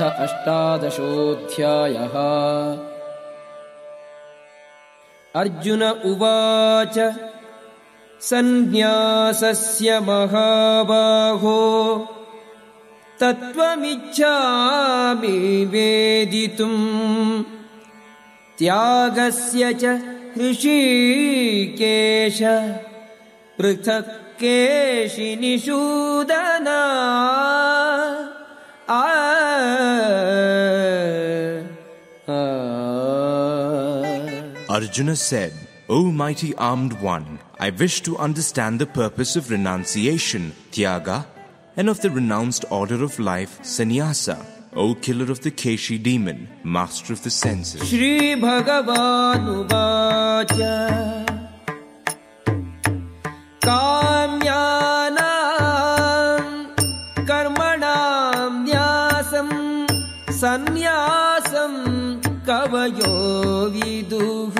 अथ अष्टादशोऽध्यायः। अर्जुन उवाच सन्न्यासस्य महाबाहो तत्त्वमिच्छामि वेदितुम् त्यागस्य च हृषीकेश पृथक् केशिनिषूदना। आ Arjuna said, O mighty armed one, I wish to understand the purpose of renunciation, Tyaga, and of the renounced order of life, Sannyasa, O killer of the Keshi demon, master of the senses. श्रीभगवानुवाच काम्यानाम् कर्मणां न्यासं सन्न्यासं कवयो विदुः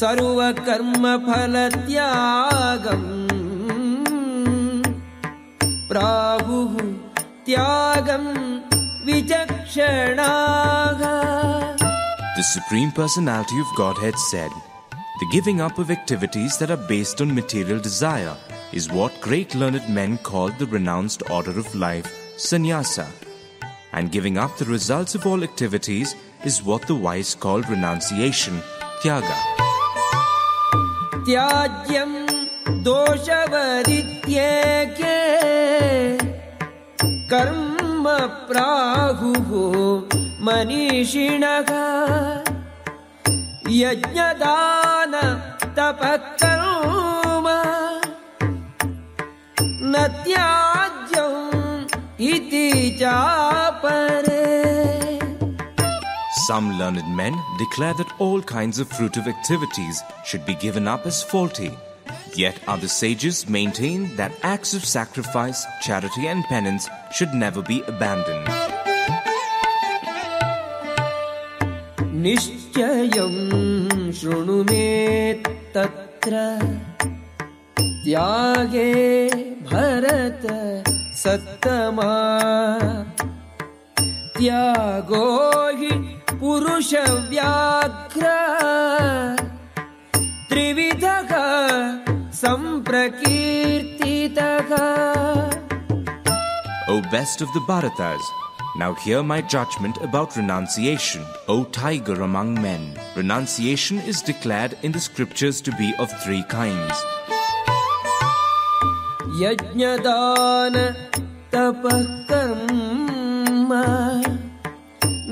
सर्वकर्मफलत्यागम् प्राहुः त्यागं विचक्षणाः The Supreme Personality of Godhead said, The giving up of activities that are based on material desire is what great learned men called the renounced order of life, sannyasa. And giving up the results of all activities is what the wise call renunciation, tyaga. त्याज्यं दोषवरित्येके कर्म प्राहुः मनीषिणः यज्ञदान तपकर्म न त्याज्यम् इति चापरे Some learned men declare that all kinds of fruitive activities should be given up as faulty. Yet other sages maintain that acts of sacrifice, charity, and penance should never be abandoned. निश्चयं शृणु मे तत्र त्यागे भरत सत्तमा त्यागो हि पुरुषव्याघ्र त्रिविधः सम्प्रकीर्तितः O best of the Bharatas, now hear my judgment about renunciation, O tiger among men. Renunciation is declared in the scriptures to be of three kinds. यज्ञदान तपः कर्म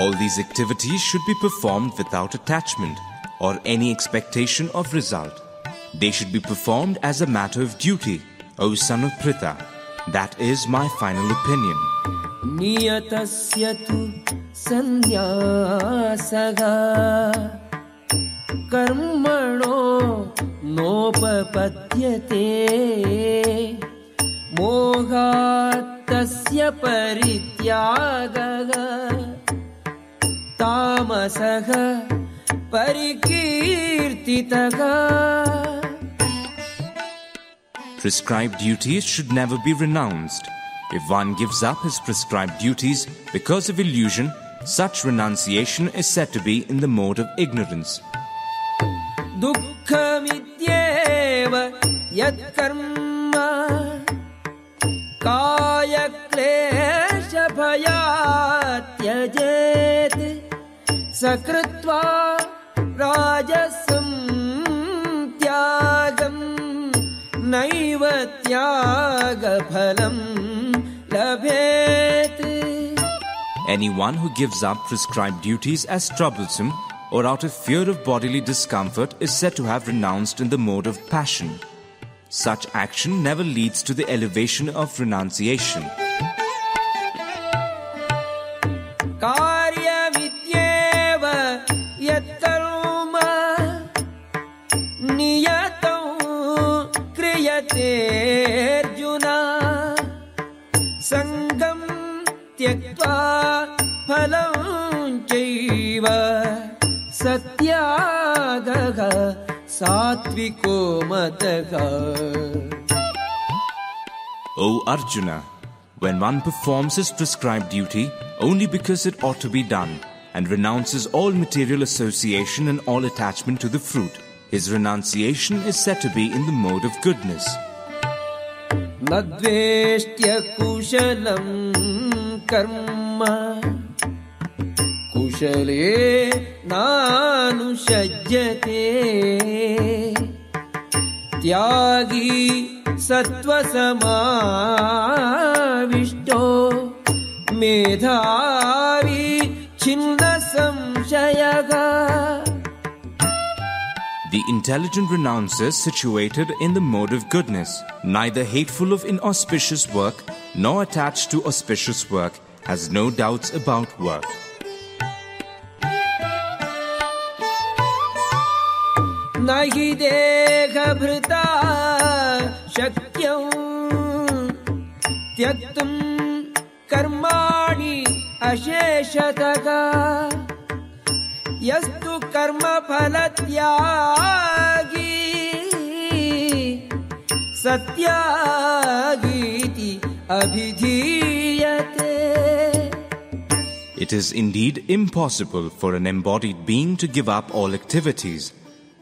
All these activities should be performed without attachment or any expectation of result. They should be performed as a matter of duty, O son of Pritha. That is my final opinion. नियतस्य तु सन्न्यासः कर्मणो नोपपद्यते मोहात्तस्य परित्यागः तामसः परिकीर्तितः Prescribed duties should never be renounced. If one gives up his prescribed duties because of illusion, such renunciation is said to be in the mode of ignorance. दुःखमित्येव यत्कर्म कायक्लेशभयात् त्यजेत् सकृत्वा राजसं त्यागं नैव त्यागफलं लभेत् Anyone who gives up prescribed duties as troublesome or out of fear of bodily discomfort is said to have renounced in the mode of passion. Such action never leads to the elevation of renunciation. चैव सत्यागः सात्विको मतः O Arjuna, when one performs his prescribed duty only because it ought to be done and renounces all material association and all attachment to the fruit, his renunciation is said to be in the mode of goodness. न द्वेष्ट्य कुशलं कर्म ಕುಶಲೇ ನಾನು ಸಜ್ಜತೆ ತ್ಯಾಗಿ ಸತ್ವಸಮಾವಿಷ್ಟೋ ಮೇಧಾವಿ ಚಿನ್ನ ಸಂಶಯಗ The intelligent renouncer situated in the mode of goodness, neither hateful of inauspicious work nor attached to auspicious work, has no doubts about work. न हि देहभृता शक्यं त्यक्तुं कर्माणि अशेषतः यस्तु कर्मफलत्यागी सत्यागीति अभिधीयते It is indeed impossible for an embodied being to give up all activities,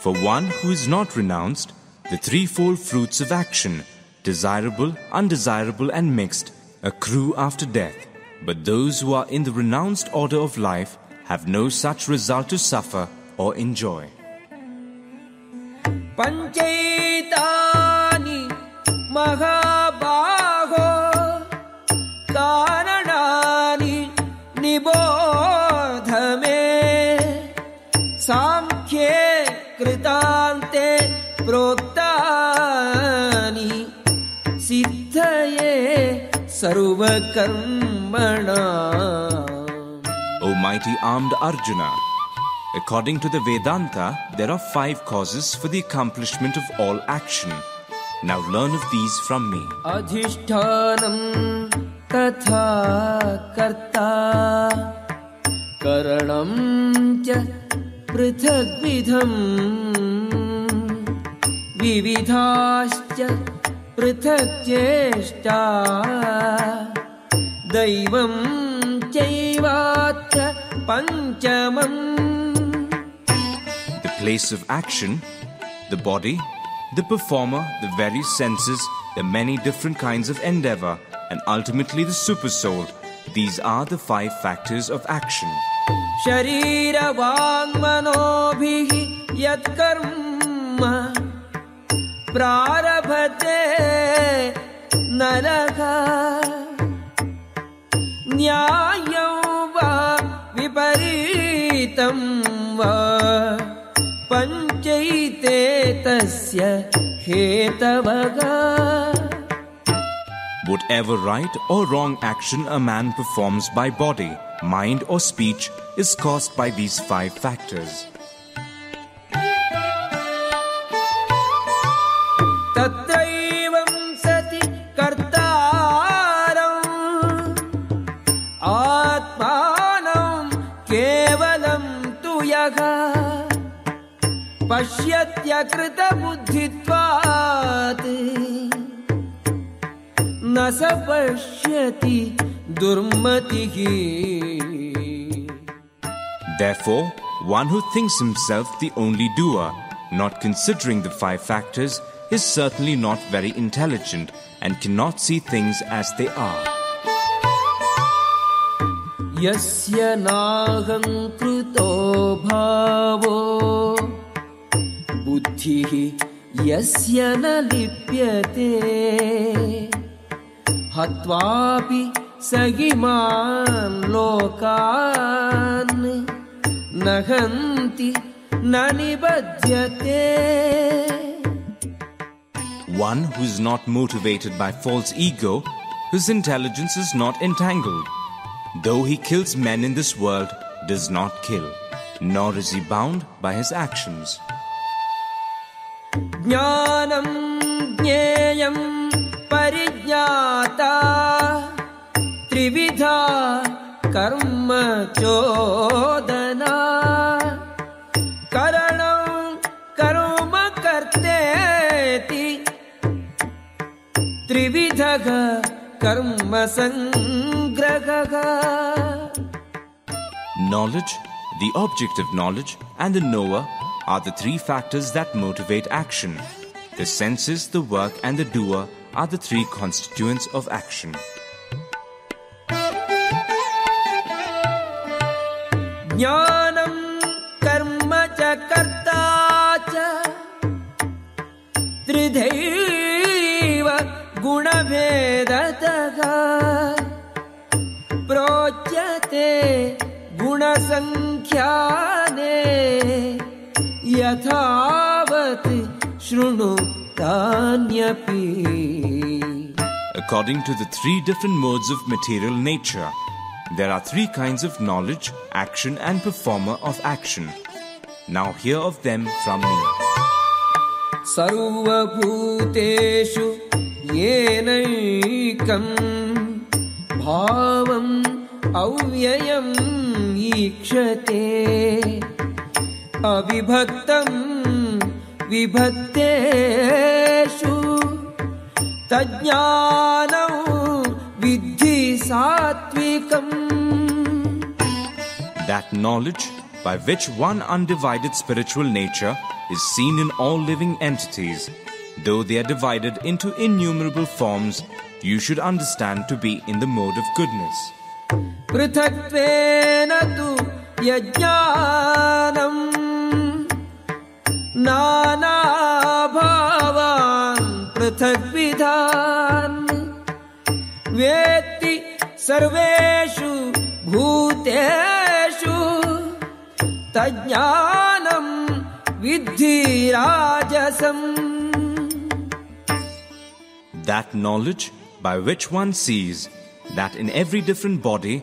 for one who is not renounced the threefold fruits of action, desirable, undesirable, and mixed, accrue after death. But those who are in the renounced order of life have no such result to suffer or enjoy. Panchaitani Maha सर्वकर्मणा O mighty armed Arjuna, according to the Vedanta, there are five causes for the accomplishment of all action. Now learn of these from me. अधिष्ठानम् तथा कर्ता करणम् च पृथग्विधम् विविधाश्च पृथक् चेष्टा दैवम् चैवात्र पञ्चमम् The place of action, the body, the performer, the various senses, the many different kinds of endeavor, and ultimately the supersoul. These are the five factors of action. शरीरवाङ्मनोभिः यत्कर्म प्रारभते नरः न्यायं वा विपरीतं वा पञ्चैते तस्य हेतवः Whatever right or wrong action a man performs by body, mind, or speech is caused by these five factors. पश्यत्यकृतबुद्धित्वात् न स पश्यति दुर्मतिः Therefore, one who thinks himself the only doer, not considering the five factors, is certainly not very intelligent and cannot see things as they are. यस्य नाहङ्कृतो भावो बुद्धिः यस्य न लिप्यते हत्वापि स इमान् लोकान् न हन्ति न निबध्यते One who is not motivated by false ego, whose intelligence is not entangled. Though he kills men in this world, does not kill, nor is he bound by his actions. ज्ञानं ज्ञेयं परिज्ञाता त्रिविधा कर्म चोदना करणं कर्म कर्तेति त्रिविधः कर्म सङ्ग्रहः Knowledge, the object of knowledge, and the knower are the three factors that motivate action. The senses, the work, and the doer are the three constituents of action. ज्ञानं कर्म च कर्ता च त्रिधैव गुणभेदतः प्रोच्यते गुणसङ्ख्याने यथावत् शृणु तान्यपि According to the three different modes of material nature, there are three kinds of knowledge, action, and performer of action. Now hear of them from me. सर्वभूतेषु येनैकम् भावम् अव्ययम् ईक्षते अविभक्तम् विभक्तेषु तज्ज्ञानौ विद्धि सात्विकम् That knowledge by which one undivided spiritual nature is seen in all living entities, though they are divided into innumerable forms, you should understand to be in the mode of goodness. पृथक्त्वेन तु यज्ञानम् नानाभावान् पृथग्विधान् वेत्ति सर्वेषु भूतेषु तज्ज्ञानम् विद्धि राजसम् That knowledge by which one sees that in every different body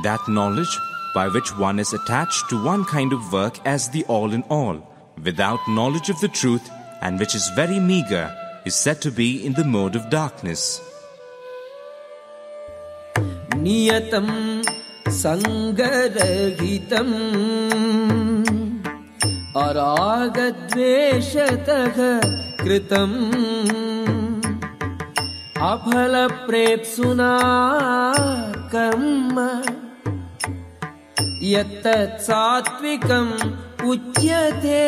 And that knowledge by which one is attached to one kind of work as the all in all, without knowledge of the truth and which is very meager, is said to be in the mode of darkness. नियतं सङ्गरहितम् अरागद्वेषतः कृतम् अफलप्रेप्सुना कर्म यत्तत् सात्विकम् उच्यते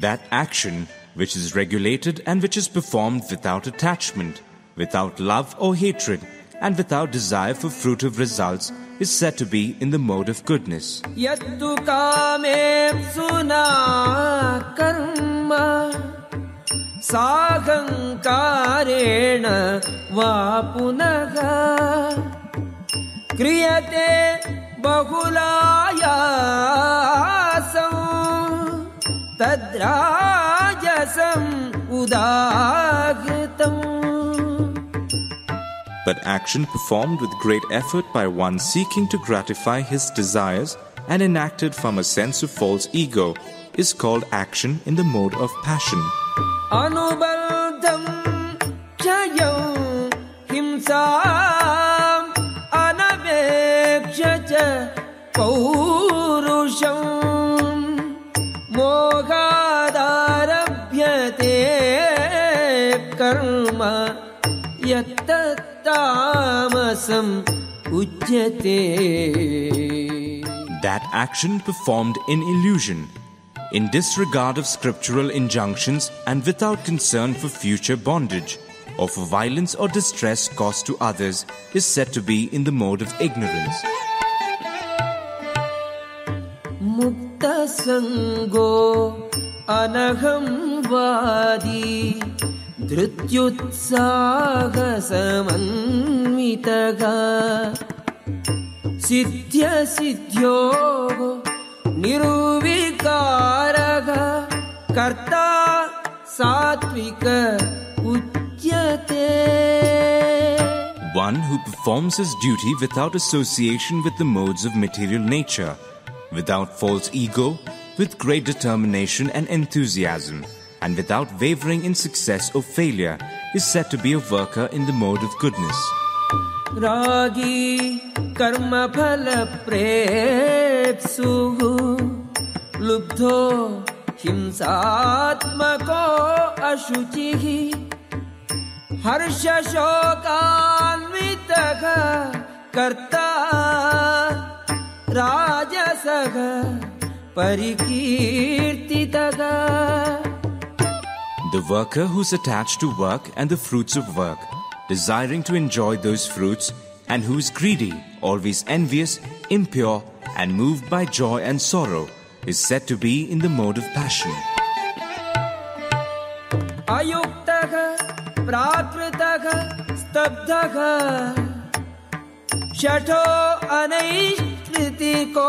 That action which is regulated and which is performed without attachment, without love or hatred, and without desire for fruitive results is said to be in the mode of goodness. यत्तु कामेप्सुना कर्म साहङ्कारेण वा पुनः क्रियते बहुलायासम् तद्राजसम् उदाहृतम् But action performed with great effort by one seeking to gratify his desires and enacted from a sense of false ego is called action in the mode of passion. अनुबन्धम् क्षयम् हिंसाम् पौरुषम् मोहादारभ्यते कर्म यत्तत्तामसम् उच्यते That action performed in illusion, in disregard of scriptural injunctions and without concern for future bondage, or for violence or distress caused to others, is said to be in the mode of ignorance. मुक्तसङ्गो अनघं वादी धृत्युत्साहसमन्वितः सिद्ध्यसिद्ध्यो निरुविकारः कर्ता सात्विक उच्यते One who performs his duty without association with the modes of material nature, without false ego, with great determination and enthusiasm, and without wavering in success or failure, is said to be a worker in the mode of goodness. रागी कर्मफलप्रेप्सुः लुब्धो हिंसात्मको अशुचिः हर्षशोकान्वितः कर्ता राजसः परिकीर्तितः The worker who's attached to work and the fruits of work, desiring to enjoy those fruits, and who is greedy, always envious, impure, and moved by joy and sorrow, is said to be in the mode of passion. अयुक्तः प्राकृतः स्तब्धः शठो अनैष्कृतिको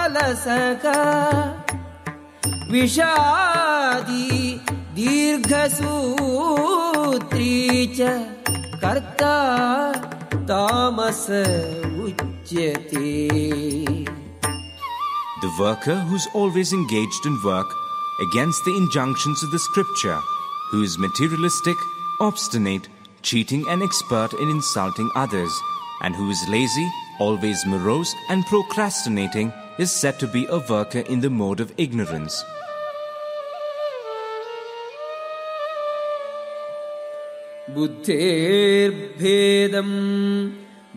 अलसः विषादी दीर्घसूत्री च कर्ता तामस उच्यते The worker who's always engaged in work against the injunctions of the scripture, who is materialistic, obstinate, cheating, and expert in insulting others, and who is lazy, always morose, and procrastinating, is said to be a worker in the mode of ignorance. बुद्धेर्भेदम्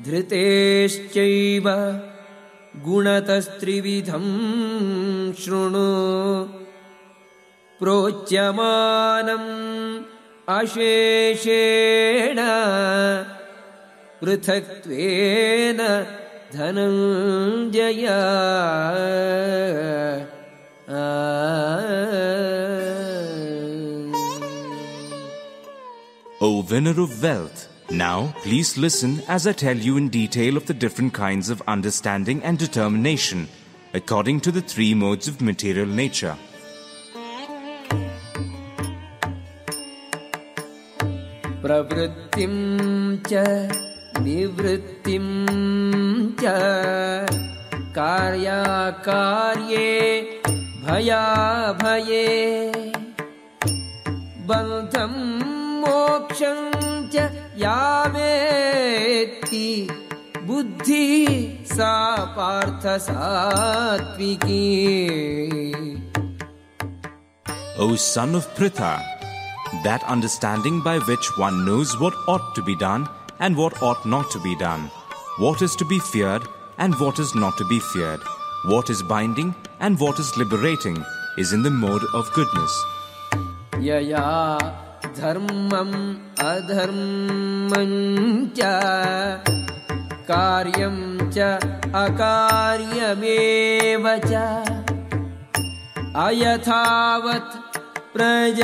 धृतेश्चैव गुणतस्त्रिविधम् शृणु प्रोच्यमानम् अशेषेण पृथक्त्वेन Dhananjay O winner of wealth, now please listen as I tell you in detail of the different kinds of understanding and determination according to the three modes of material nature. प्रवृत्तिं च निवृत्तिं च कार्याकार्ये भयाभये। बन्धं मोक्षं च यावेत्ति बुद्धिः सा पार्थ सात्विकी that understanding by which one knows what ought to be done and what ought not to be done, what is to be feared and what is not to be feared, what is binding and what is liberating, is in the mode of goodness. यया धर्मम् अधर्मम् च कार्यं च अकार्यमेव च अयथावत् प्रजानाति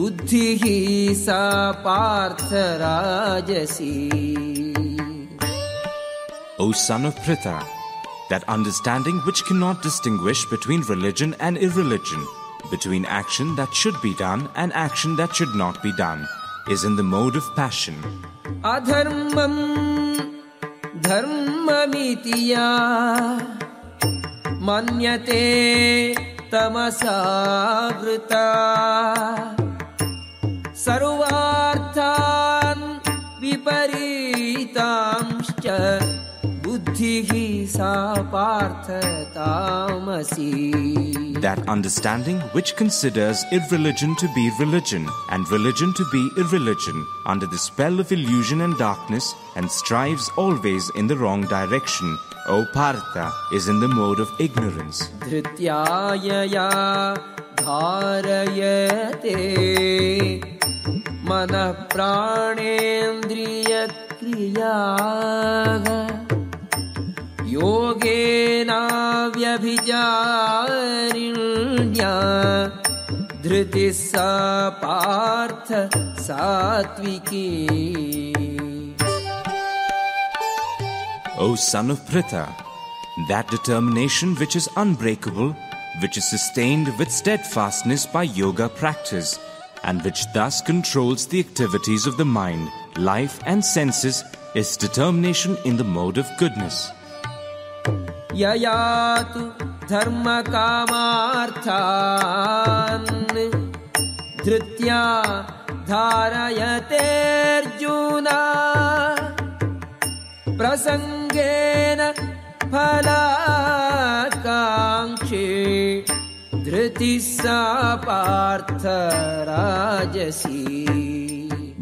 बुद्धिः सा पार्थराजसी O son of Pritha, that understanding which cannot distinguish between religion and irreligion, between action that should be done and action that should not be done, is in the mode of passion. अधर्मम् धर्ममिति या मन्यते तमसावृता सर्वार्थान् विपरीतांश्च बुद्धिः सा पार्थ तामसी That understanding which considers irreligion to be religion and religion to be irreligion under the spell of illusion and darkness and strives always in the wrong direction, O Partha, is in the mode of ignorance. धारयते। मनः प्राणेन्द्रियक्रियाः योगेनाव्यभिचारिण्या। धृतिः सा पार्थ सात्विकी। Pritha, that determination which is unbreakable, which is sustained with steadfastness by yoga practice, and which thus controls the activities of the mind, life, and senses, is determination in the mode of goodness. यया तु धर्मकामार्थान् धृत्या धारयतेऽर्जुना प्रसङ्गेन फलाकाङ्क्षी धृतिः सा पार्थ राजसी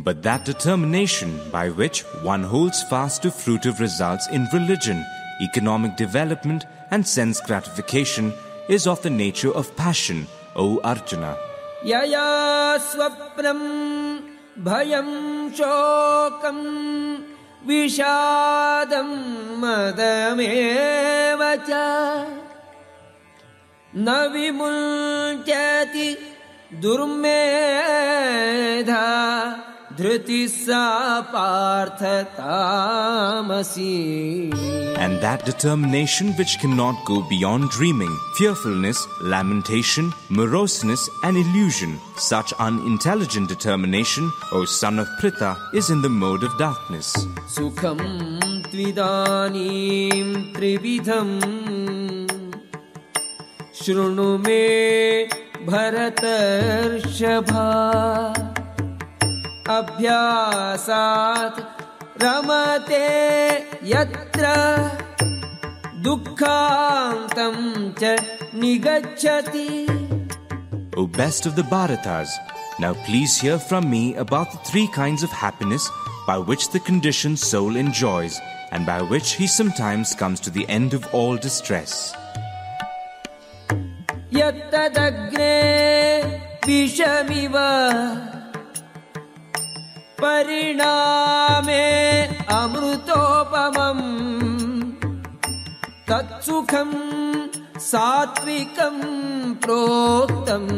But that determination by which one holds fast to fruitive results in religion, economic development, and sense gratification is of the nature of passion, O Arjuna. यया स्वप्नम् भयम् शोकम् विषादम् मदमेव च। न विमुञ्चति दुर्मेधा धृतिः सा पार्थ तामसी And that determination which cannot go beyond dreaming, fearfulness, lamentation, moroseness, and illusion, such unintelligent determination, O son of Pritha, is in the mode of darkness. सुखं त्विदानीं त्रिविधम् शृणु मे भरतर्षभा अभ्यासात् रमते यत्र दुःखान्तं च निगच्छति O best of the Bharatas, now please hear from me about the three kinds of happiness by which the conditioned soul enjoys and by which he sometimes comes to the end of all distress. यत्तदग्रे विषमिव परिणामे अमृतोपमम् तत्सुखम् सात्विकम् प्रोक्तम्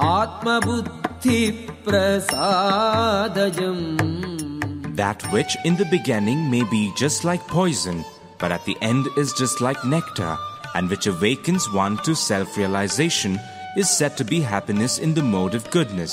आत्मबुद्धिप्रसादजम् That which in the beginning may be just like poison, but at the end is just like nectar, and which awakens one to self realization, is said to be happiness in the mode of goodness.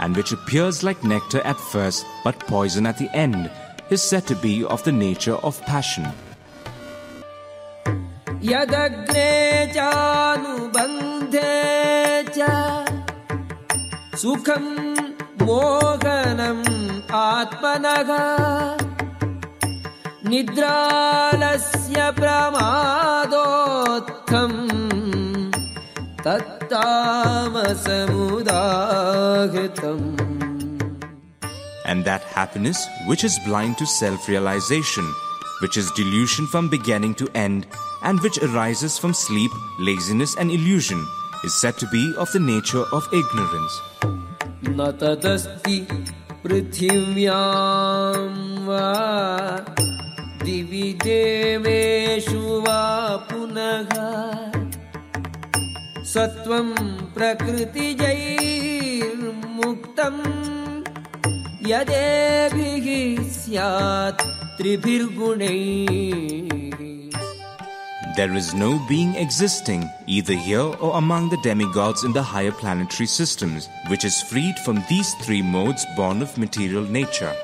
and which appears like nectar at first but poison at the end is said to be of the nature of passion. यदग्रे चानुबन्धे च सुखं मोहनम् आत्मनः निद्रालस्य प्रमादोत्थम् तत्तामसमुदाहृतम् And that happiness which is blind to self realization, which is delusion from beginning to end, and which arises from sleep, laziness, and illusion, is said to be of the nature of ignorance. न तदस्ति पृथिव्यां वा दिवि देवेषु वा पुनः सत्त्वं प्रकृतिजैर्मुक्तम् यदेभिः स्यात् त्रिभिर्गुणैः There is no being existing either here or among the demigods in the higher planetary systems, which is freed from these three modes born of material nature.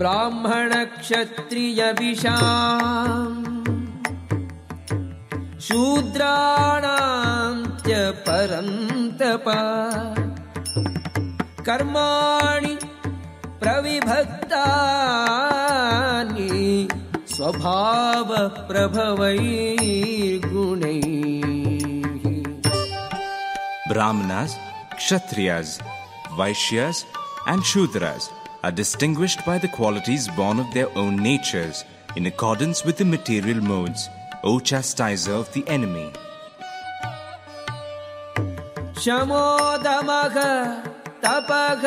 ब्राह्मण क्षत्रियविषा शूद्राणान्त्य परन्तप कर्माणि प्रविभक्तानि स्वभावप्रभवैर्गुणैः Brahmanas Kshatriyas Vaishyas and Shudras. are distinguished by the qualities born of their own natures in accordance with the material modes, O chastiser of the enemy. शमोदमः तपः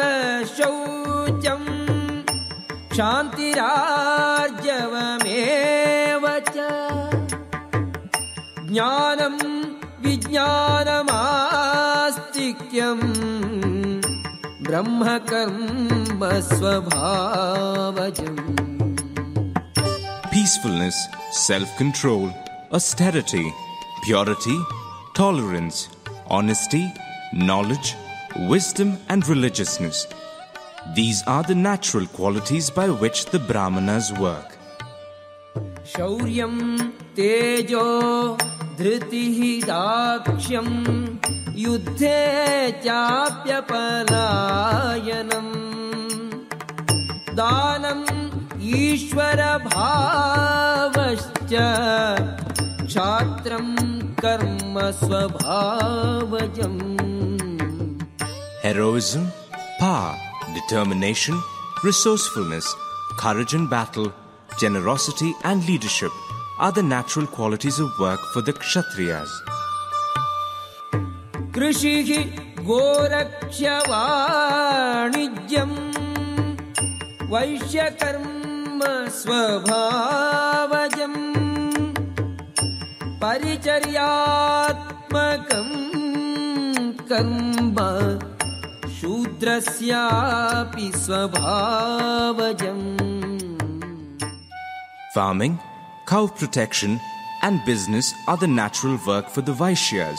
शौचम् क्षान्तिरार्जवमेव च ज्ञानं विज्ञानमास्तिक्यम् ब्रह्मकर्म स्वभावजम् Peacefulness, self control, austerity, purity, tolerance, honesty, knowledge, wisdom, and religiousness. These are the natural qualities by which the Brahmanas work. शौर्यं तेजो धृतिः दाक्ष्यम् युद्धे चाप्यपलायनम् दानम् ईश्वरभावश्च क्षात्रं कर्म स्वभावजम् Heroism, power, determination, resourcefulness, courage in battle, generosity, and leadership are the natural qualities of work for the Kshatriyas. कृषिः गोरक्ष्यवाणिज्यम् वैश्यकर्म स्वभावजम् परिचर्यात्मकम् कर्म शूद्रस्यापि स्वभावजम् Farming, cow protection, and business are the natural work for the Vaishyas,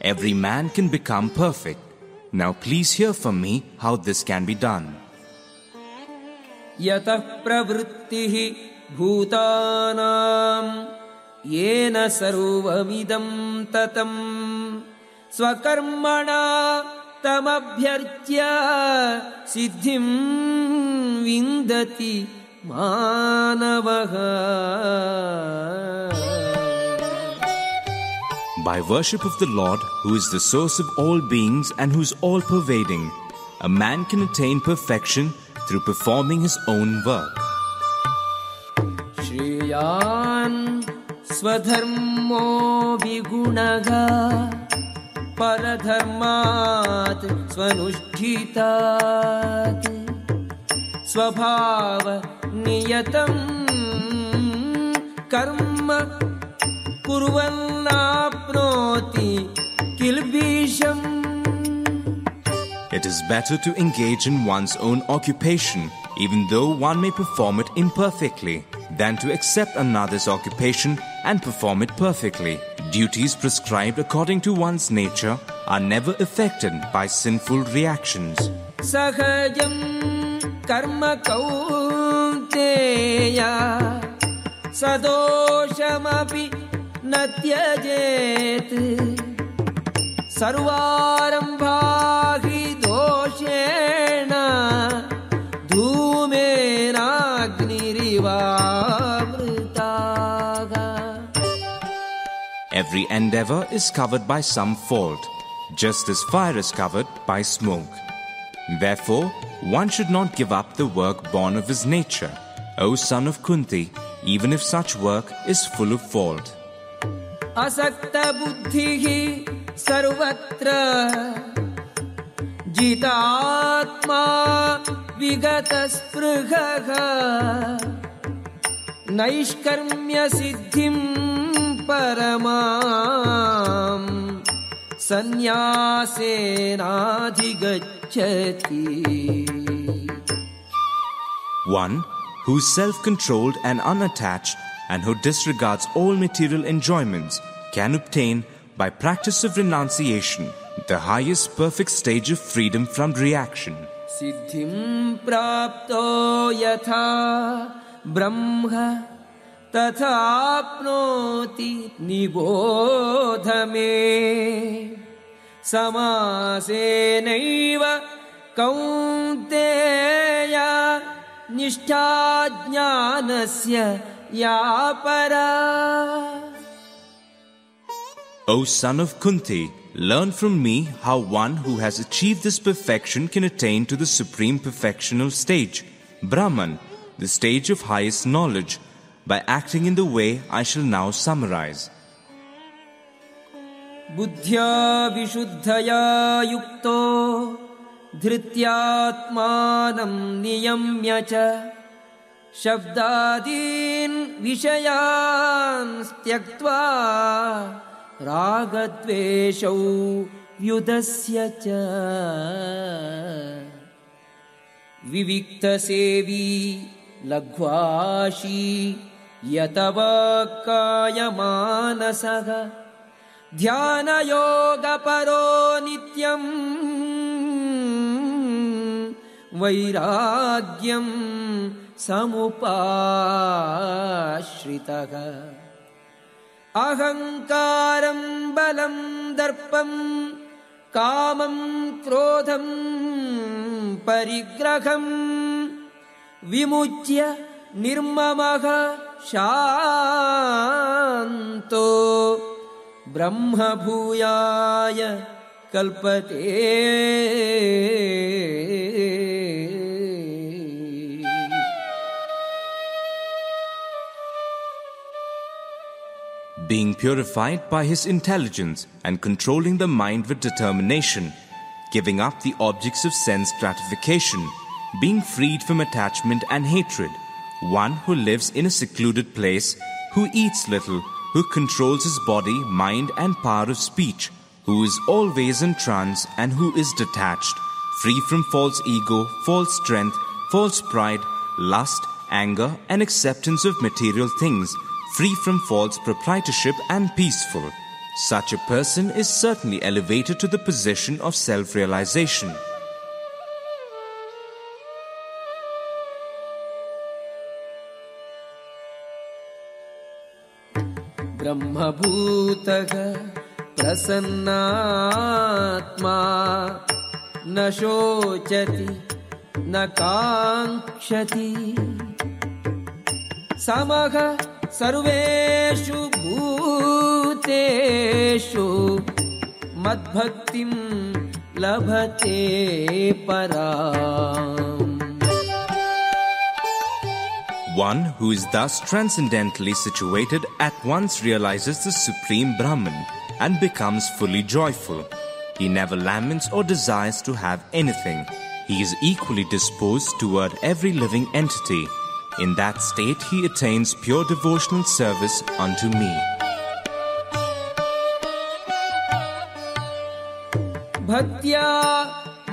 every man can become perfect. Now, please hear from me how this can be done. यतः प्रवृत्तिः भूतानां येन सर्वमिदं ततम् स्वकर्मणा तमभ्यर्च्य सिद्धिं विन्दति मानवः By worship of the Lord, who is the source of all beings and who is all pervading, a man can attain perfection through performing his own work. श्रेयान् स्वधर्मो विगुणः परधर्मात् स्वनुष्ठितात् स्वभावनियतं कर्म कुर्वन्नाप्नोति किल्बिषम् It is better to engage in one's own occupation, even though one may perform it imperfectly, than to accept another's occupation and perform it perfectly. Duties prescribed according to one's nature are never affected by sinful reactions. सहजं कर्म कौन्तेय सदोषमपि न त्यजेत् सर्वारम्भा हि दोषेण धूमेनाग्निरिवामृताः Every endeavor is covered by some fault, just as fire is covered by smoke. Therefore, one should not give up the work born of his nature, O son of Kunti, even if such work is full of fault. असक्तबुद्धिः सर्वत्र। जितात्मा विगतस्पृहः नैष्कर्म्यसिद्धिं परमाम् One who is self controlled and unattached and who disregards all material enjoyments can obtain, by practice of renunciation, the highest perfect stage of freedom from reaction. सिद्धिं प्राप्तो यथा ब्रह्म तथाप्नोति निबोध मे समासेनैव कौन्तेय निष्ठा ज्ञानस्य या परा O son of Kunti, learn from me how one who has achieved this perfection can attain to the supreme perfectional stage, Brahman, the stage of highest knowledge, by acting in the way I shall now summarize. बुद्ध्या विशुद्धया युक्तो धृत्यात्मानं नियम्य च शब्दादीन् विषयान् त्यक्त्वा रागद्वेषौ व्युदस्य च। विविक्तसेवी लघ्वाशी यतवाक्कायमानसः। ध्यानयोगपरो नित्यम् वैराग्यं समुपाश्रितः। अहङ्कारं बलं दर्पं कामं क्रोधं परिग्रहम् विमुच्य निर्ममः शान्तो। ब्रह्मभूयाय कल्पते being purified by his intelligence and controlling the mind with determination, giving up the objects of sense gratification, being freed from attachment and hatred, one who lives in a secluded place, who eats little, who controls his body, mind, and power of speech, who is always in trance and who is detached, free from false ego, false strength, false pride, lust, anger, and acceptance of material things, free from false proprietorship and peaceful. Such a person is certainly elevated to the position of self realization. ब्रह्मभूतः प्रसन्नात्मा न शोचति न काङ्क्षति समः सर्वेषु भूतेषु मद्भक्तिं लभते पराम् One who is thus transcendently situated at once realizes the Supreme Brahman and becomes fully joyful. He never laments or desires to have anything. He is equally disposed toward every living entity. In that state, he attains pure devotional service unto me. भक्त्या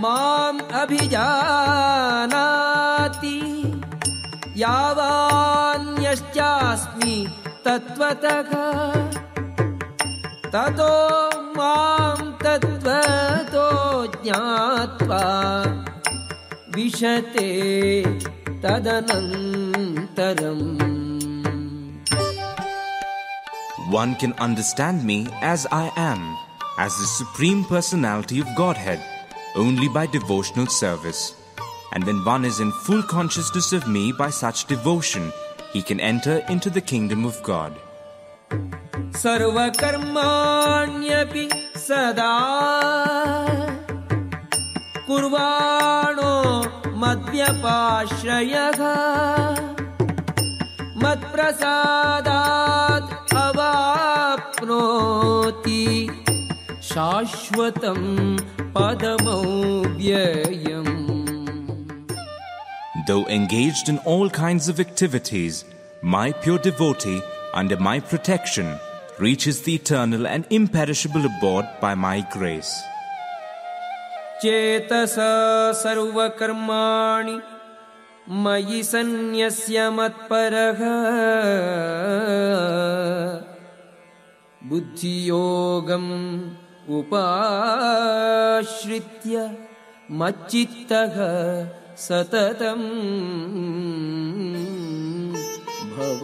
माम् अभिजानाति यावान्यश्चास्मि तत्त्वतः ततो मां तत्त्वतो ज्ञात्वा विशते तदनन्तरम् One can understand me as I am, as the Supreme Personality of Godhead, only by devotional service. And when one is in full consciousness of me by such devotion, he can enter into the kingdom of God. सर्वकर्माण्यपि सदा कुर्वाणो मद्व्यपाश्रयः मत्प्रसादात् अवाप्नोति शाश्वतं पदमव्ययम् Though engaged in all kinds of activities, my pure devotee, under my protection, reaches the eternal and imperishable abode by my grace. चेतसा सर्वकर्माणि मयि सन्न्यस्य मत्परः बुद्धियोगम् उपाश्रित्य मच्चित्तः सततम् भव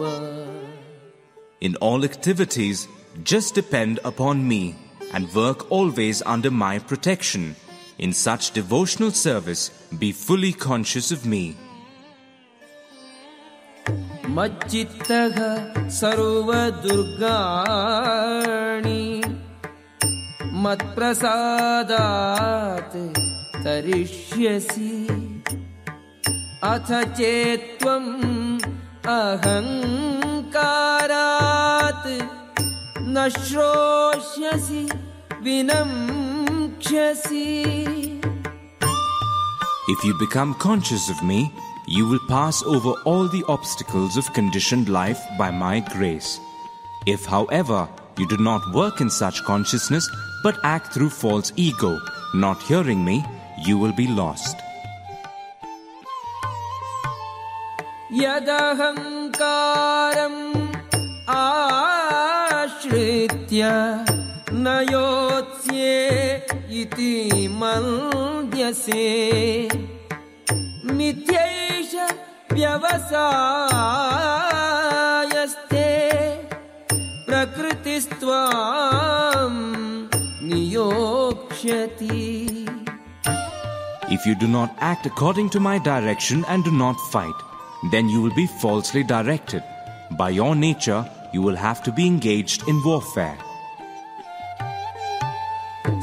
In all activities, just depend upon me and work always under my protection. In such devotional service, be fully conscious of me. मच्चित्तः सर्वदुर्गाणि मत्प्रसादात् तरिष्यसि अथ चेत्त्वम् अहङ्कारात् न श्रोष्यसि विनङ्क्ष्यसि If you become conscious of me, you will pass over all the obstacles of conditioned life by my grace. If, however, you do not work in such consciousness but act through false ego, not hearing me, you will be lost. यदहङ्कारम् आश्रित्य न योत्स्ये इति मन्द्यसे मिथ्यैष व्यवसायस्ते प्रकृतिस्त्वाम् नियोक्ष्यति If you do not act according to my direction and do not fight, then you will be falsely directed. By your nature, you will have to be engaged in warfare.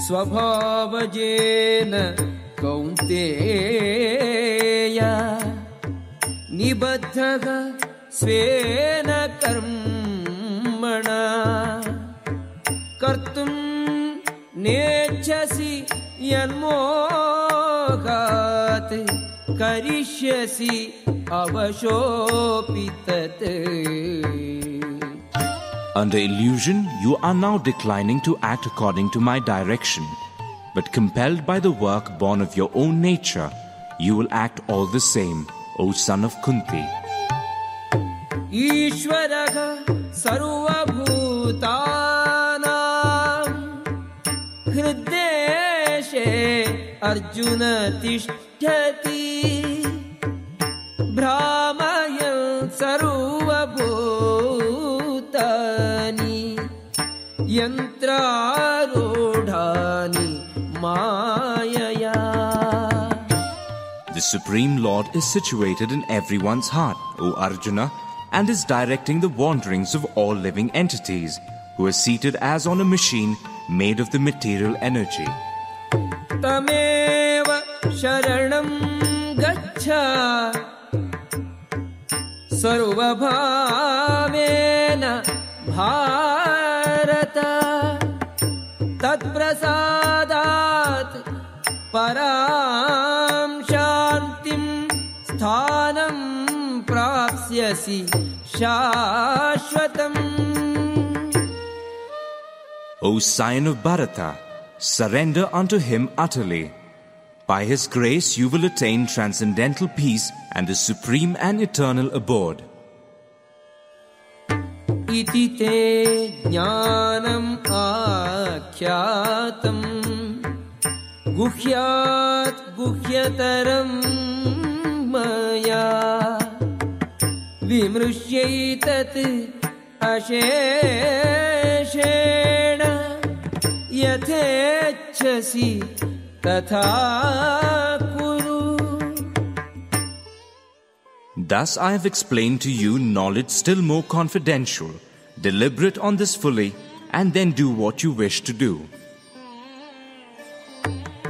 स्वभावजेन कौन्तेय निबद्धः स्वेन कर्मणा कर्तुम् नेच्छसि यन्मोहात् करिष्यसि अवशोऽपि तत् Under illusion, you are now declining to act according to my direction. But compelled by the work born of your own nature, you will act all the same, O son of Kunti. ईश्वरः सर्वभूतानां हृद्देशे अर्जुन तिष्ठति भ्रामयन् सर्वभूतानि यन्त्रारूढानि मायया The Supreme Lord is situated in everyone's heart, O Arjuna, and is directing the wanderings of all living entities, who are seated as on a machine made of the material energy. तमेव शरणं गच्छ सर्वभावेन भारत तत्प्रसादात् परां शान्तिं स्थानं प्राप्स्यसि शाश्वतम् O scion of Bharata, surrender unto him utterly. By his grace you will attain transcendental peace and the supreme and eternal abode. इति ते ज्ञानम् आख्यातम् गुह्यात् गुह्यतरम् मया विमृश्यैतत् अशेषेण यथेच्छसि तथा कुरु Thus I have explained to you knowledge still more confidential. Deliberate on this fully, and then do what you wish to do.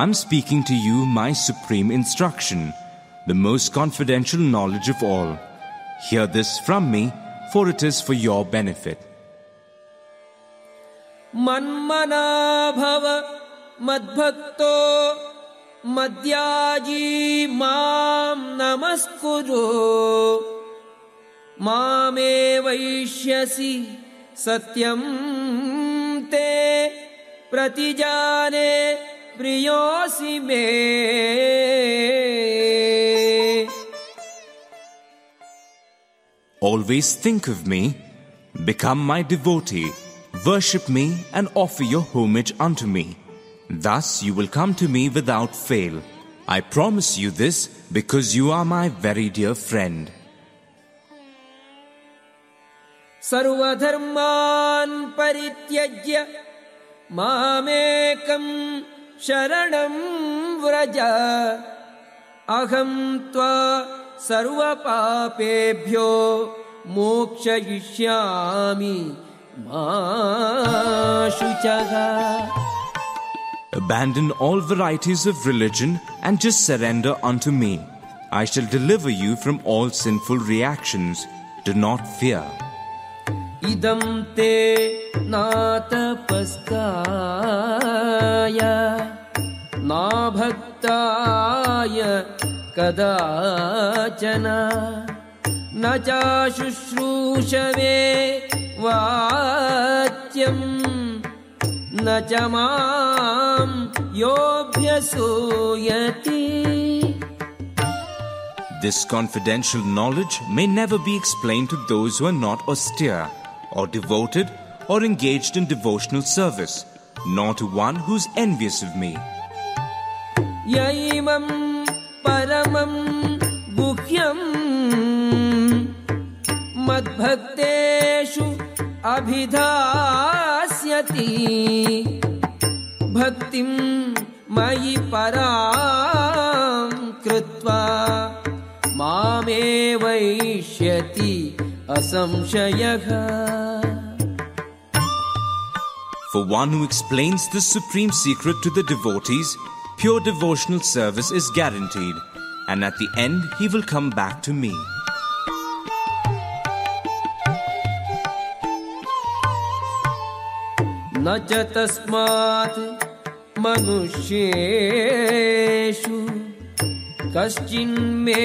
I'm speaking to you my supreme instruction, the most confidential knowledge of all. Hear this from me, for it is for your benefit. मन्मना भव मद्भक्तो मद्याजी मां नमस्कुरु मामे वैष्यसि सत्यं ते प्रतिजाने प्रियोऽसि मे Always think of me, become my devotee, worship me, and offer your homage unto me. Thus you will come to me without fail. I promise you this because you are my very dear friend. सर्वधर्मान् परित्यज्य मामेकं शरणं व्रज अहं त्वा सर्वपापेभ्यो मोक्षयिष्यामि मा शुचः Abandon all varieties of religion and just surrender unto me. I shall deliver you from all sinful reactions. Do not fear. इदं ते नातपस्काय नाभक्ताय कदाचन न चाशुश्रूषवे वाच्यम् न च मां योऽभ्यसूयति। This confidential knowledge may never be explained to those who are not austere, or devoted, or engaged in devotional service, nor to one who is envious of me. य इमं परमं गुह्यम् मद्भक्तेषु अभिधास्यति भक्तिं मयि परां कृत्वा मामेवैष्यति असंशयः For one who explains this supreme secret to the devotees, pure devotional service is guaranteed, and at the end he will come back to me. न च तस्मात् मनुष्येषु कश्चिन्मे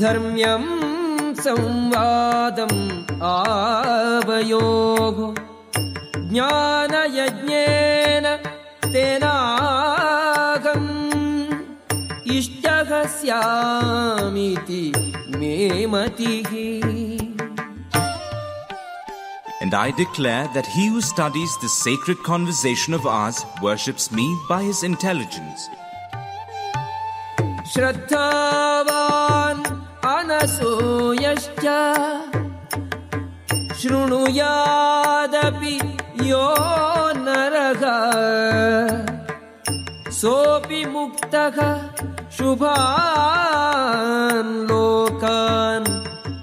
धर्म्यं संवादम् आवयोः ज्ञानयज्ञेन तेनाहम् इष्टः स्यामिति मे मतिः And I declare that he who studies this sacred conversation of ours worships me by his intelligence. श्रद्धावान् अनसूयश्च शृणुयादपि यो नरः सोऽपि मुक्तः शुभान् लोकान्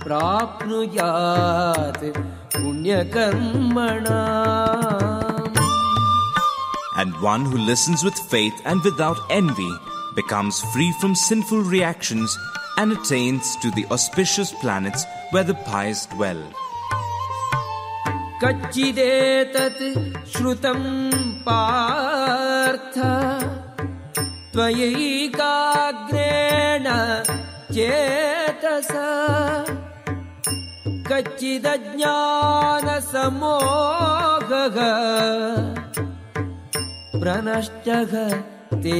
प्राप्नुयात् पुण्यकर्मणा And one who listens with faith and without envy becomes free from sinful reactions and attains to the auspicious planets where the pious dwell. कच्चिदेतत् श्रुतं पार्थ त्वयैकाग्रेण चेतसा कच्चिदज्ञानसमोहः प्रनष्टः ते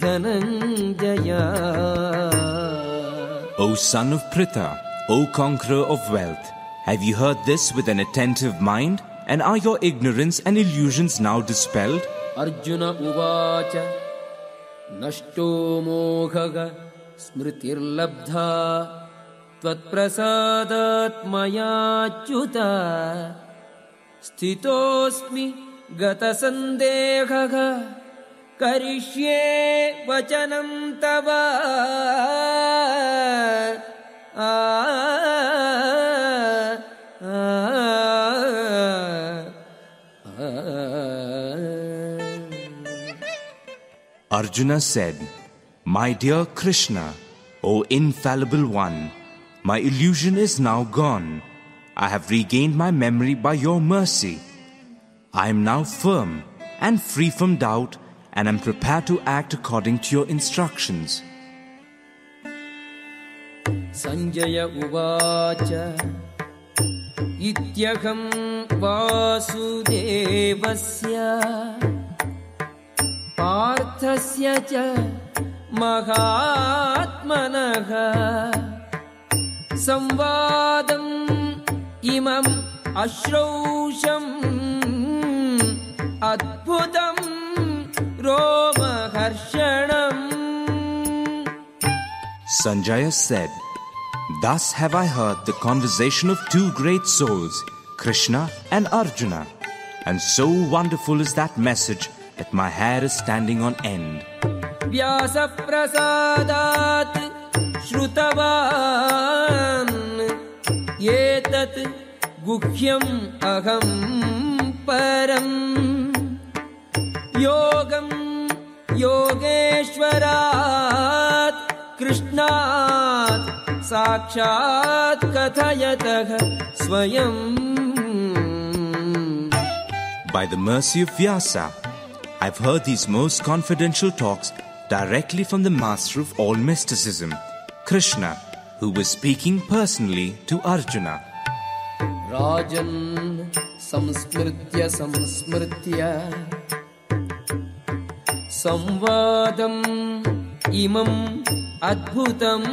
Dhananjaya. O son of Pritha, O conqueror of wealth, have you heard this with an attentive mind? And are your ignorance and illusions now dispelled? Arjuna Uvacha Nashto Mohaga Smritirlabdha Tvatprasadat Mayachuta Sthitosmi Gata Sandehaka करिष्ये वचनं तव आ, आ, आ, Arjuna said, My dear Krishna, O infallible one, my illusion is now gone. I have regained my memory by your mercy. I am now firm and free from doubt and am prepared to act according to your instructions. Sanjay उवाच इत्यहं वासुदेवस्य पार्थस्य च महात्मनः संवादम् इमम् अश्रौषम् अद्भुतं रोमहर्षणम् Sanjaya said, Thus have I heard the conversation of two great souls, Krishna and Arjuna, and so wonderful is that message that my hair is standing on end. व्यासप्रसादात् श्रुतवान् एतत् गुह्यम् अहम् परम् योगम् योगेश्वरात् कृष्णात् साक्षात् कथयतः स्वयम् By the mercy of Vyasa, I've heard these most confidential talks directly from the master of all mysticism, Krishna, who was speaking personally to Arjuna. राजन् संस्मृत्य संस्मृत्य संवादम् इमम् अद्भुतम्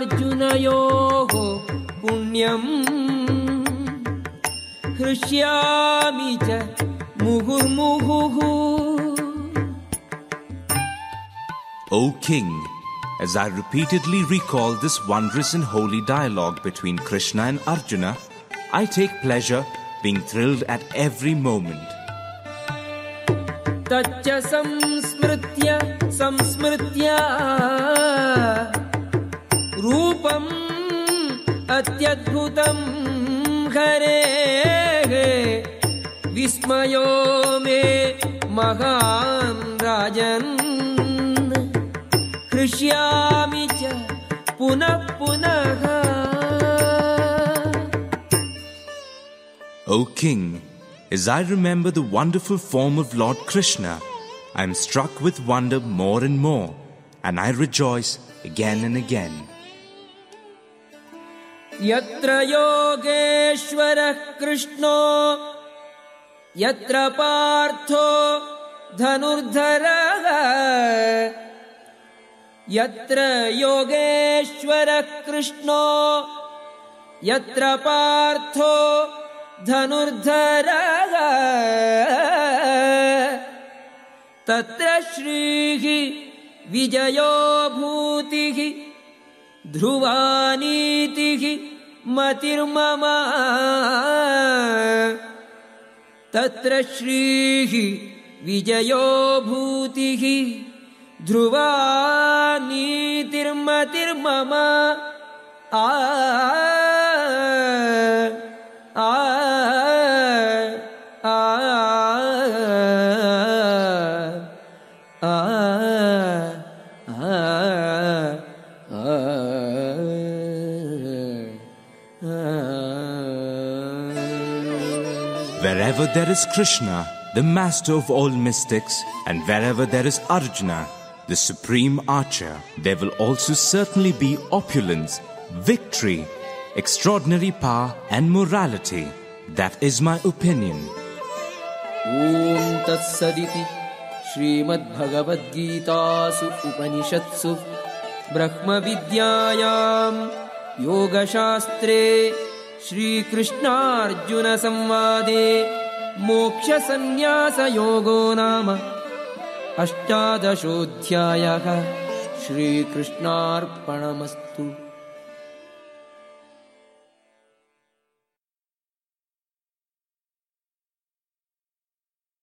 केशवार्जुनयोः पुण्यम् हृष्यामि च मुहुर्मुहुः O King, as I repeatedly recall this wondrous and holy dialogue between Krishna and Arjuna, I take pleasure being thrilled at every moment. तच्च संस्मृत्य संस्मृत्य रूपम् अत्यद्भुतं हरेः विस्मयो मे महान् राजन्। हृष्यामि च पुनः पुनः। King, as I remember the wonderful form of Lord Krishna, I am struck with wonder more and more, and I rejoice again and again. यत्र योगेश्वरः कृष्णो यत्र पार्थो धनुर्धरः यत्र योगेश्वरः कृष्णो यत्र पार्थो धनुर्धरः। तत्र श्रीः विजयो भूतिः ध्रुवानीतिः मतिर्मम। तत्र श्रीः विजयो भूतिः ध्रुवा नीतिर्मतिर्मम आ आ Wherever there is Krishna, the master of all mystics, and wherever there is Arjuna, the supreme archer, there will also certainly be opulence, victory, extraordinary power, and morality. That is my opinion. ॐ तत्सदिति श्रीमद्भगवद्गीतासु उपनिषत्सु ब्रह्मविद्यायाम् योगशास्त्रे श्रीकृष्णार्जुनसंवादे मोक्षसन्न्यासयोगो नाम अष्टादशोऽध्यायः श्रीकृष्णार्पणमस्तु